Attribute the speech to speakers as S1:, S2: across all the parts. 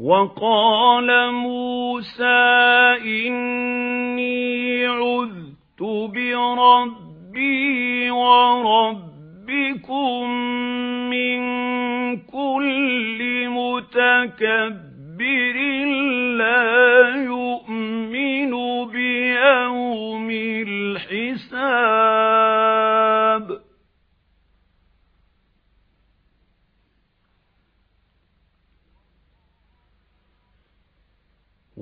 S1: وَقَالَ مُوسَى إِنِّي عُذْتُ بِرَبِّي وَرَبِّكُمْ مِنْ كُلِّ مُتَكَبِّرٍ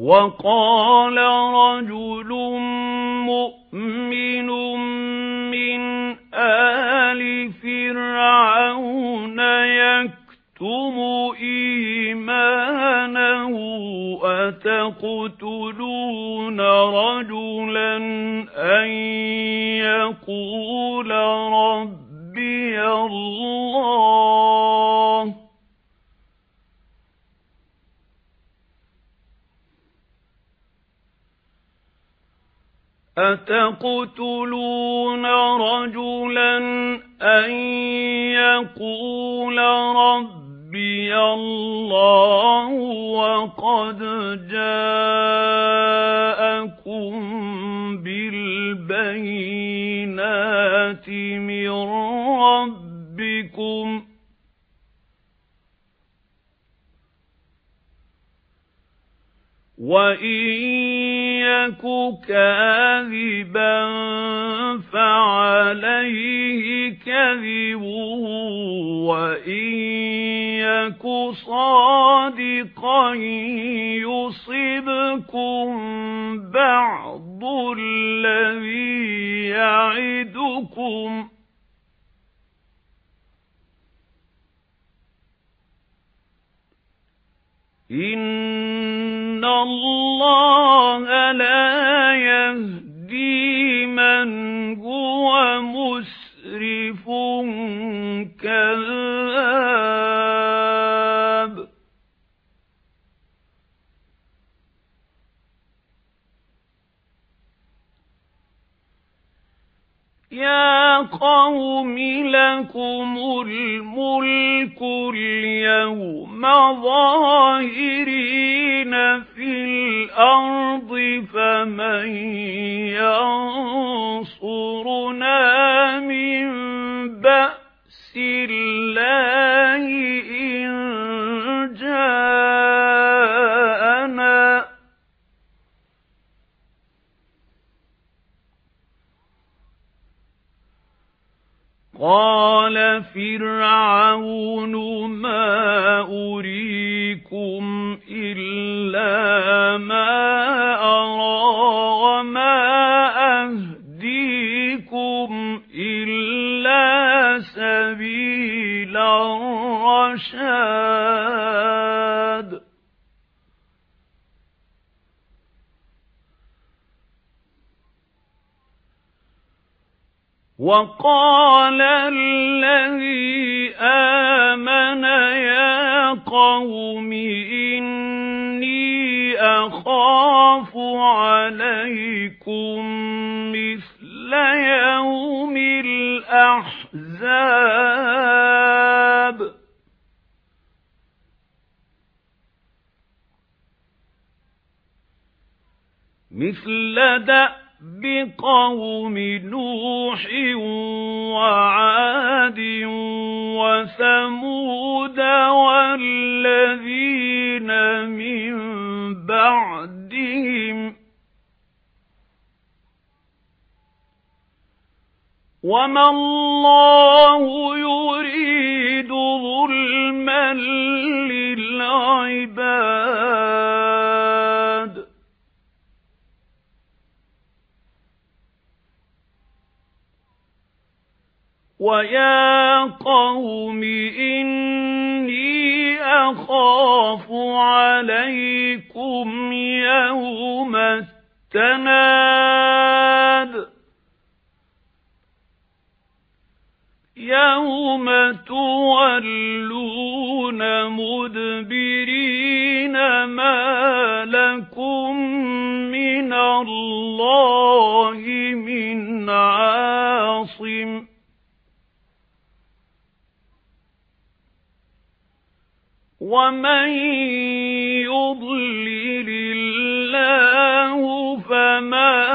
S1: وَقَالَ رَجُلٌ مُؤْمِنٌ مِنْ آلِ فِرْعَوْنَ يَكْتُمُ إِيمَانَهُ أَتَقْتُلُونَ رَجُلًا أَنْ يَقُولَ رَبِّيَ اللَّهُ أَتَقْتُلُونَ رَجُلًا أَن يَقُولَ رَبِّيَ اللَّهُ وَقَدْ جَاءَكُم بِالْبَيِّنَاتِ مِن رَّبِّكُمْ وَإِن يَكُ كَاذِبًا فَعَلَيْهِ كَذِبُهُ وَإِن يَكُ صَادِقًا يُصِبْكُم بَعْضُ الَّذِي يَعِدُكُمْ إِنَّ لَا يَهْدِي مَنْ هُوَ يَا قَوْمِ لَكُمُ الْمُلْكُ الْيَوْمَ ظَاهِرِينَ فِي الْأَرْضِ فَمَن يَنصُرُنَا قَالَ فِرْعَوْنُ مَا أُرِيكُمْ إِلَّا مَا أَرَى وَمَا أَهْدِيكُمْ إِلَّا سَبِيلَ الرَّشَادِ وَقَالَ الَّذِي آمَنَ يَا قَوْمِ إِنِّي أَخَافُ عَلَيْكُمْ مِثْلَ يَوْمِ الْأَحْزَابِ. مِثْلَ دَأْبِ بِقَوْمِ نُوحٍ وَعَادٍ وَثَمُودَ وَالَّذِينَ مِن بَعْدِهِمْ وَمَا اللَّهُ يُرِيدُ ظُلْمًا لِلْعِبَادِ وَيَا قَوْمِ إِنِّي أَخَافُ عَلَيْكُمْ يَوْمَ التَّنَادِ يَوْمَ تُوَلُّونَ مُدْبِرِينَ مَا لَكُمْ مِنَ اللَّهِ مِنْ عَاصِمٍ وَمَن يُضْلِلِ اللَّهُ فَمَا